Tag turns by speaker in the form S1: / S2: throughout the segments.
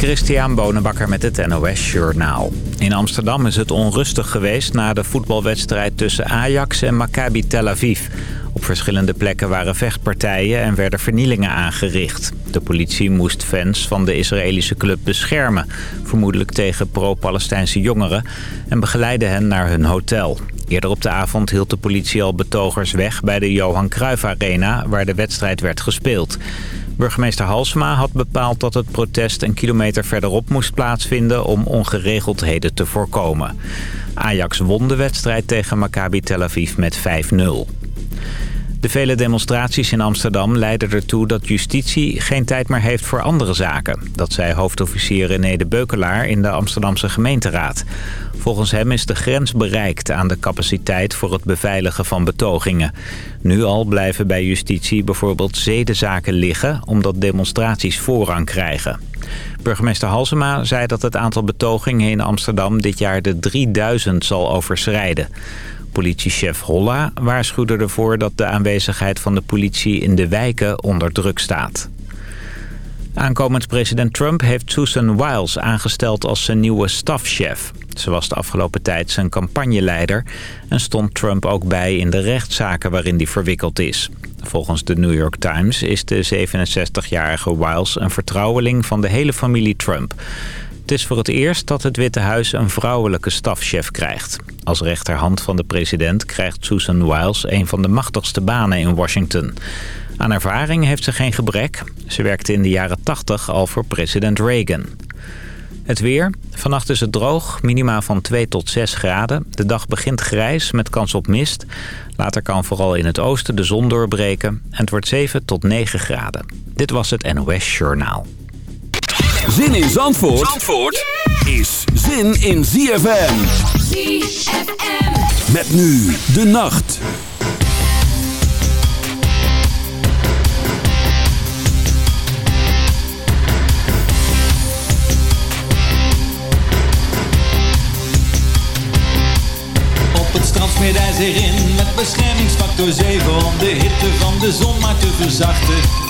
S1: Christian Bonenbakker met het NOS Journaal. In Amsterdam is het onrustig geweest na de voetbalwedstrijd tussen Ajax en Maccabi Tel Aviv. Op verschillende plekken waren vechtpartijen en werden vernielingen aangericht. De politie moest fans van de Israëlische club beschermen. Vermoedelijk tegen pro-Palestijnse jongeren. En begeleidde hen naar hun hotel. Eerder op de avond hield de politie al betogers weg bij de Johan Cruijff Arena... waar de wedstrijd werd gespeeld. Burgemeester Halsema had bepaald dat het protest een kilometer verderop moest plaatsvinden om ongeregeldheden te voorkomen. Ajax won de wedstrijd tegen Maccabi Tel Aviv met 5-0. De vele demonstraties in Amsterdam leiden ertoe dat justitie geen tijd meer heeft voor andere zaken. Dat zei hoofdofficier René de Beukelaar in de Amsterdamse gemeenteraad. Volgens hem is de grens bereikt aan de capaciteit voor het beveiligen van betogingen. Nu al blijven bij justitie bijvoorbeeld zedenzaken liggen omdat demonstraties voorrang krijgen. Burgemeester Halsema zei dat het aantal betogingen in Amsterdam dit jaar de 3000 zal overschrijden. Politiechef Holla waarschuwde ervoor dat de aanwezigheid van de politie in de wijken onder druk staat. Aankomend president Trump heeft Susan Wiles aangesteld als zijn nieuwe stafchef. Ze was de afgelopen tijd zijn campagneleider en stond Trump ook bij in de rechtszaken waarin hij verwikkeld is. Volgens de New York Times is de 67-jarige Wiles een vertrouweling van de hele familie Trump. Het is voor het eerst dat het Witte Huis een vrouwelijke stafchef krijgt. Als rechterhand van de president krijgt Susan Wiles een van de machtigste banen in Washington. Aan ervaring heeft ze geen gebrek. Ze werkte in de jaren 80 al voor president Reagan. Het weer. Vannacht is het droog, minima van 2 tot 6 graden. De dag begint grijs met kans op mist. Later kan vooral in het oosten de zon doorbreken. En het wordt 7 tot 9 graden. Dit was het NOS Journaal.
S2: Zin in Zandvoort, Zandvoort is zin in ZFM. ZFM. Met nu de nacht.
S3: Op het strand smeert hij zich in met beschermingsfactor 7 om de hitte van de zon maar te verzachten.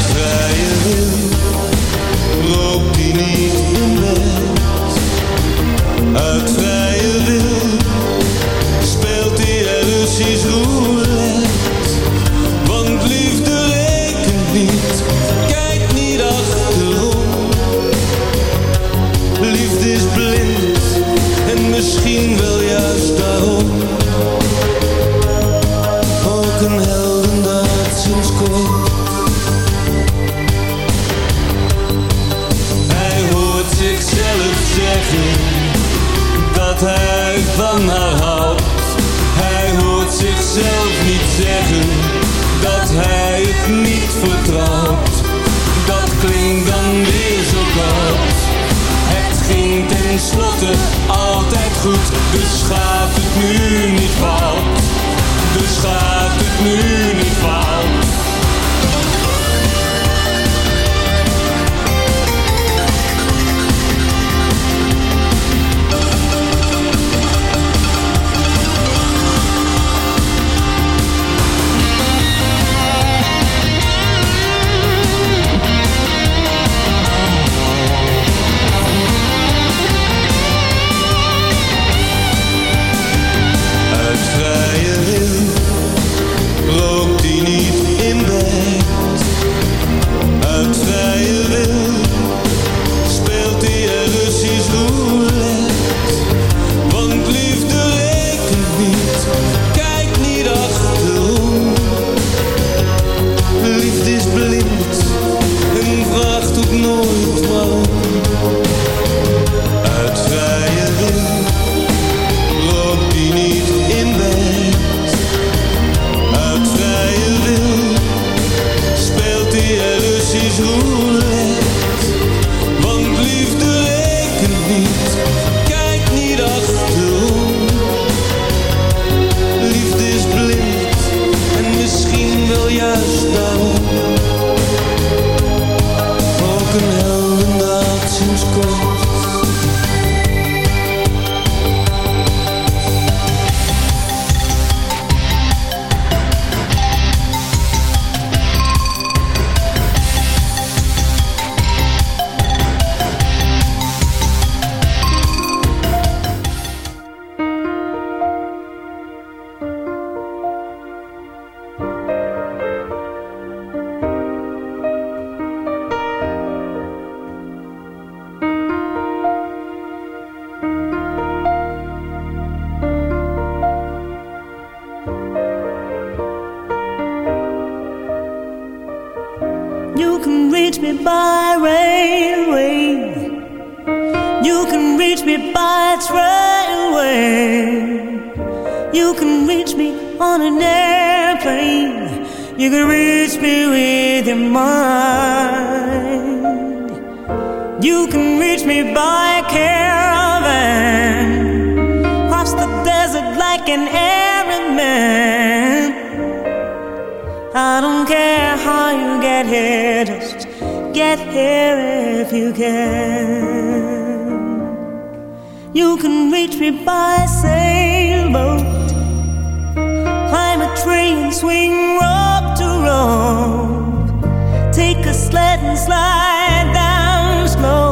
S4: take a sled and slide down slow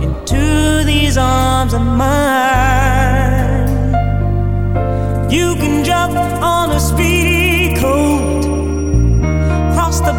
S4: into these arms of mine. You can jump on a speedy coat, cross the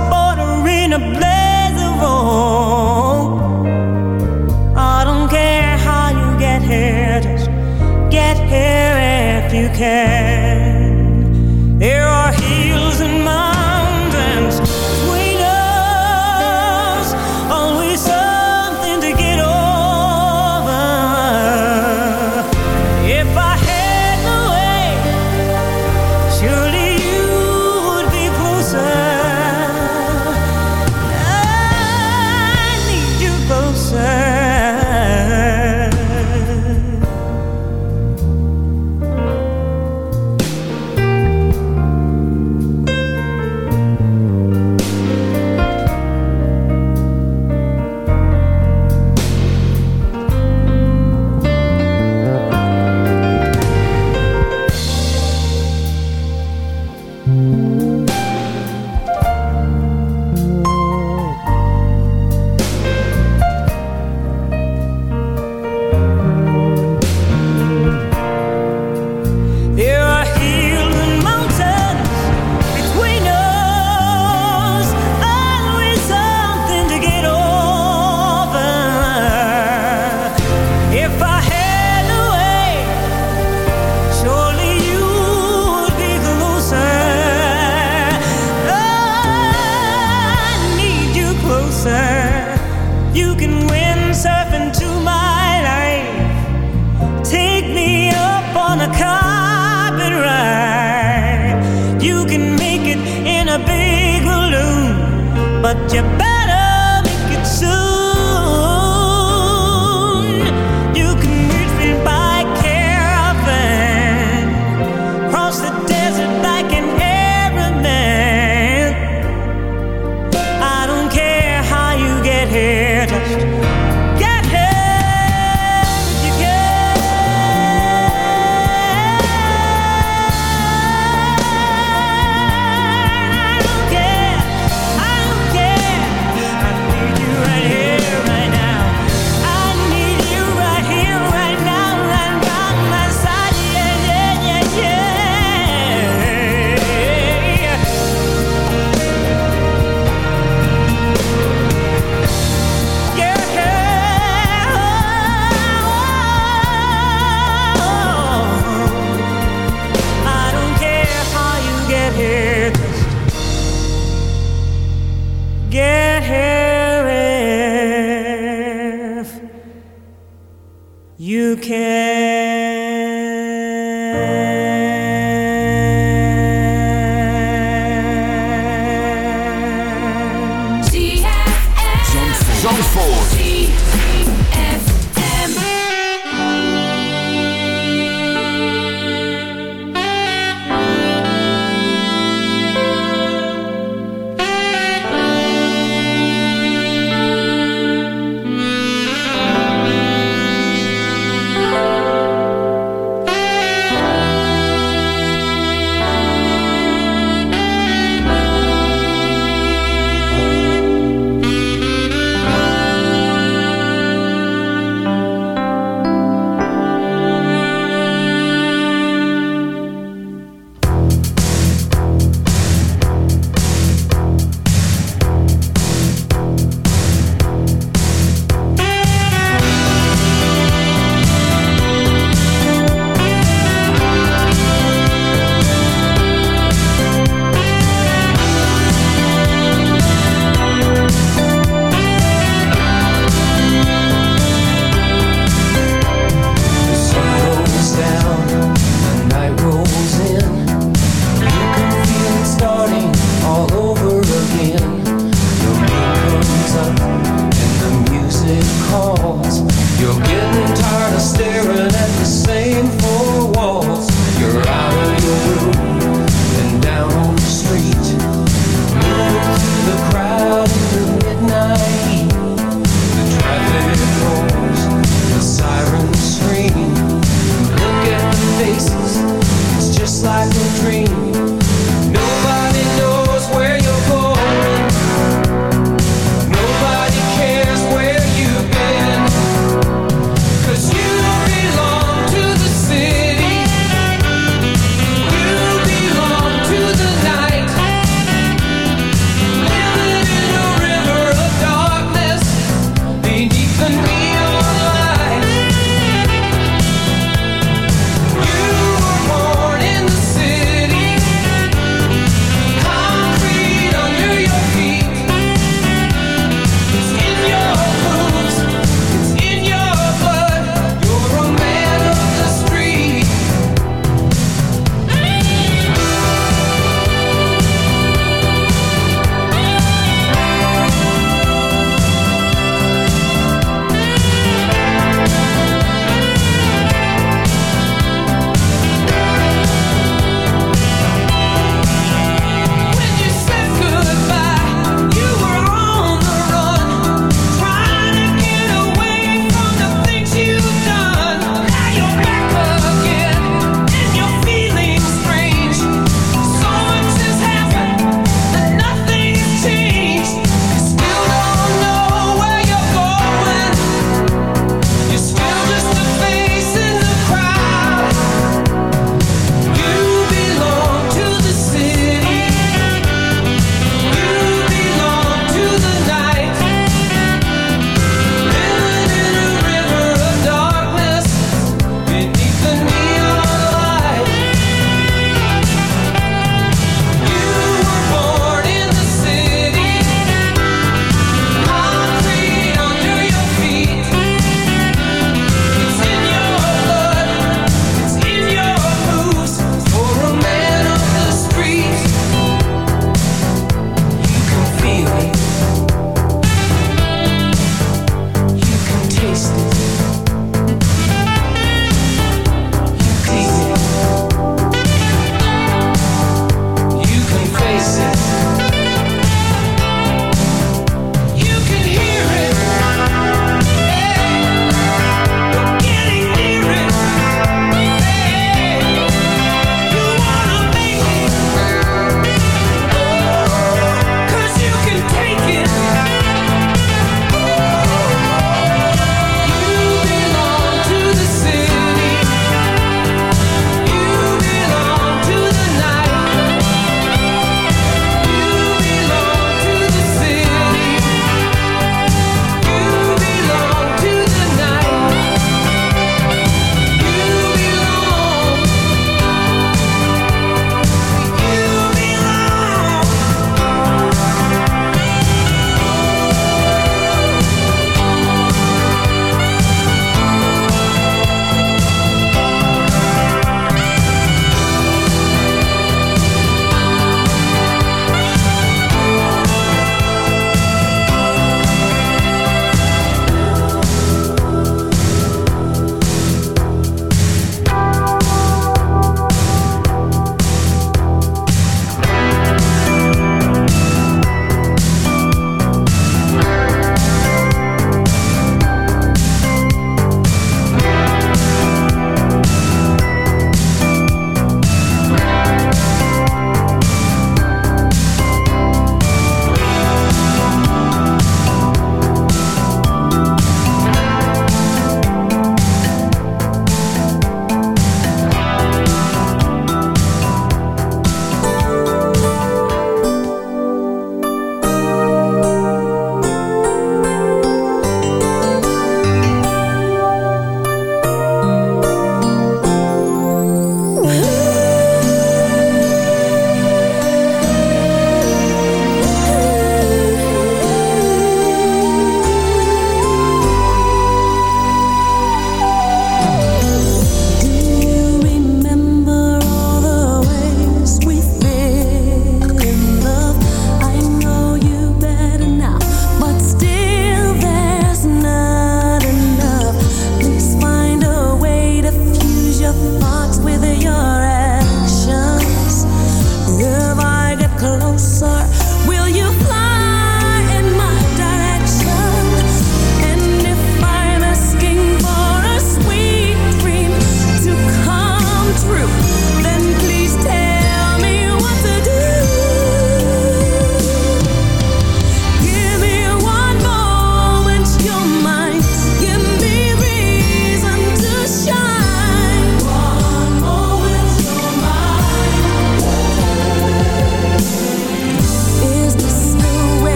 S4: but you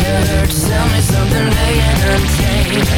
S4: tired. Tell me
S5: something they entertain.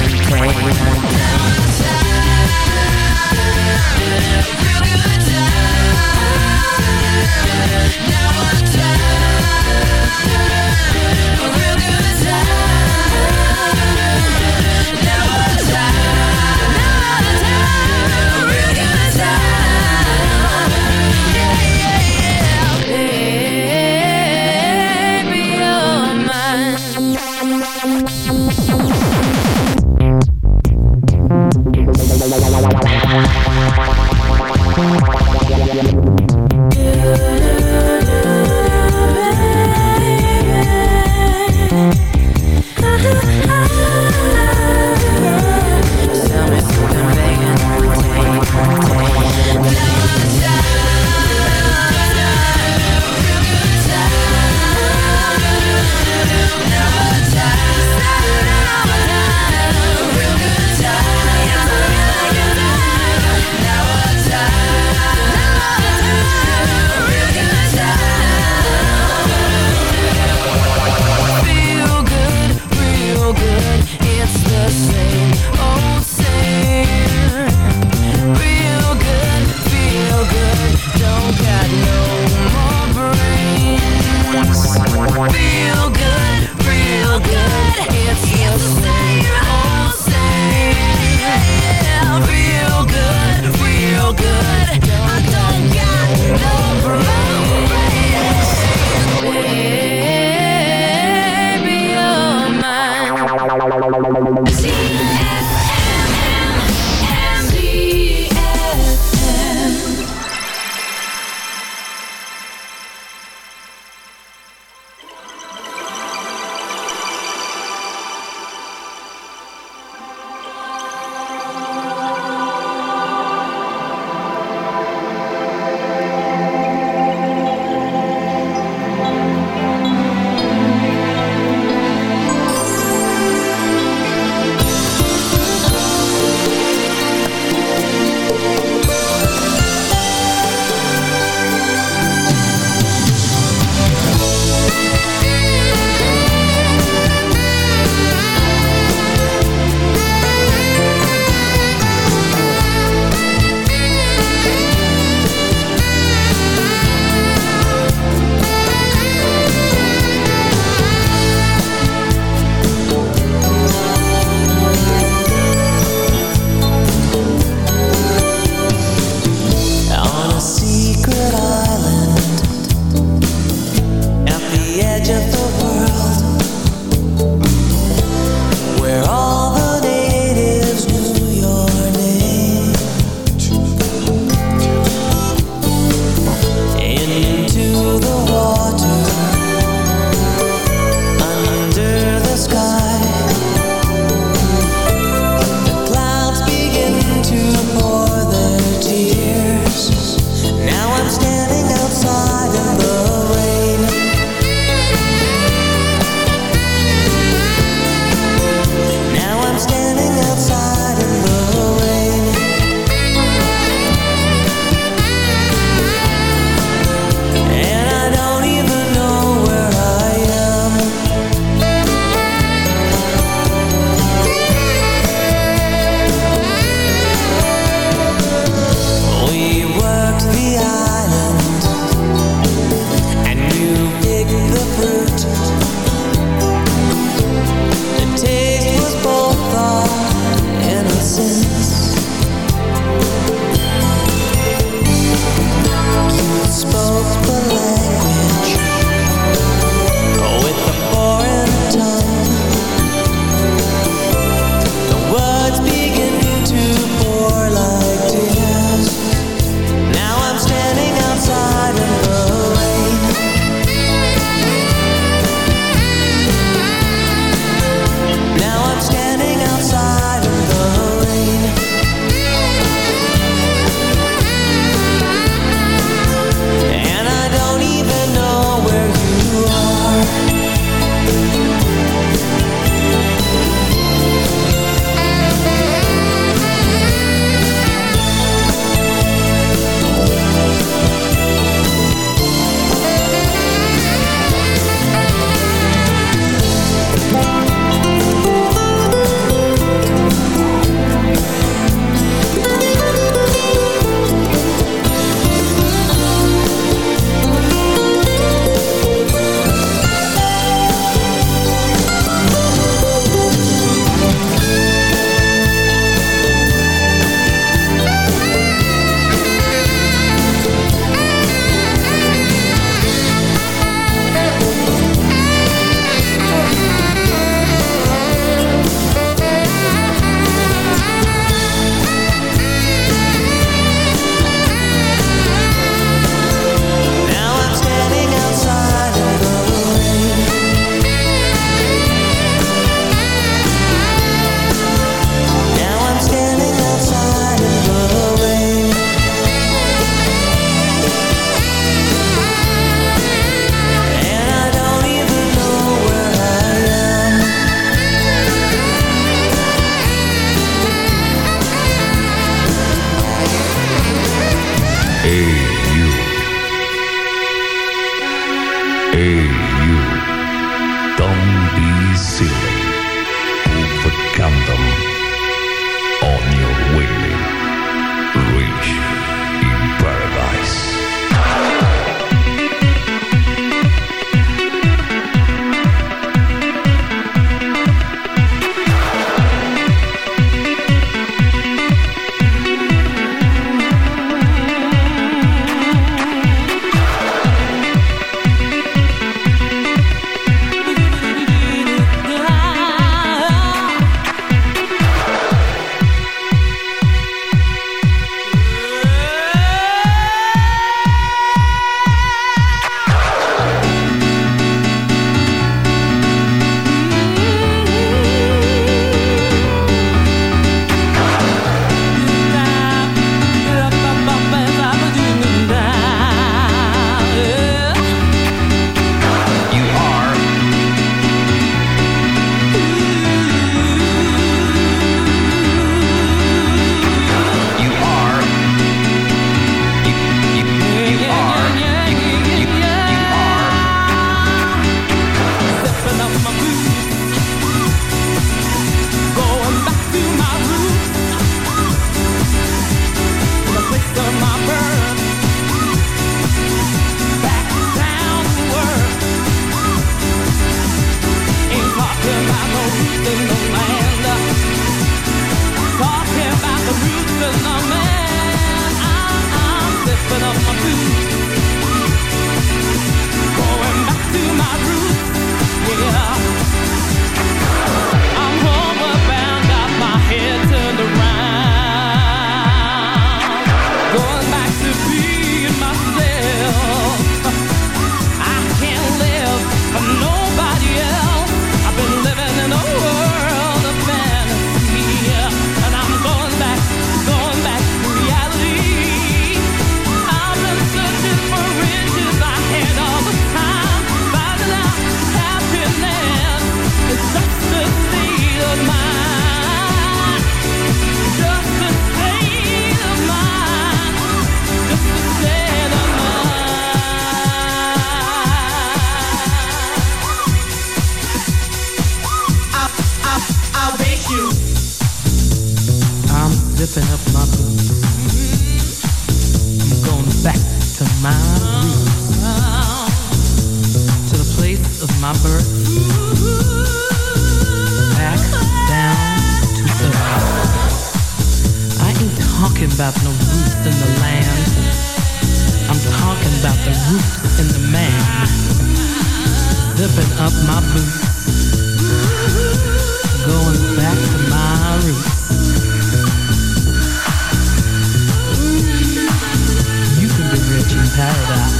S5: Paradise.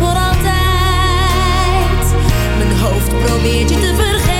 S4: voor altijd. Mijn hoofd probeert je te vergeten.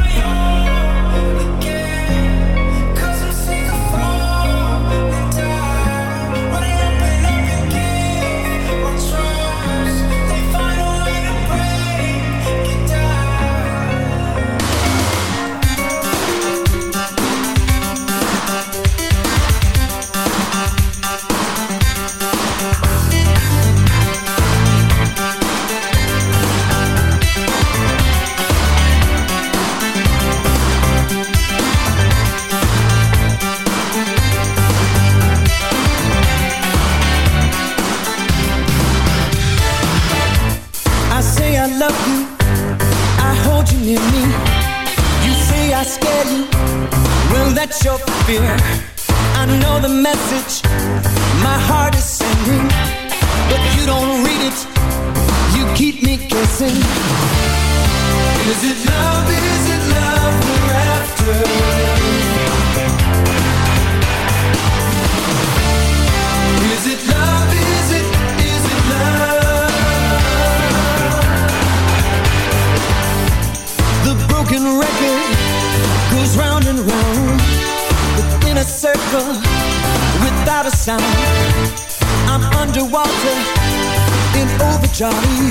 S2: Johnny.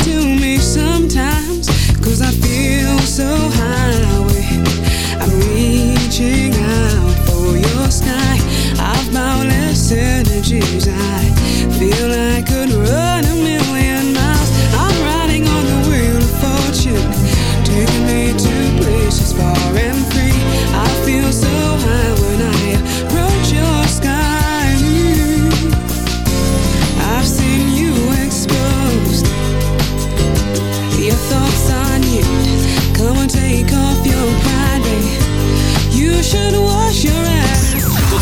S6: Sometimes I feel
S2: like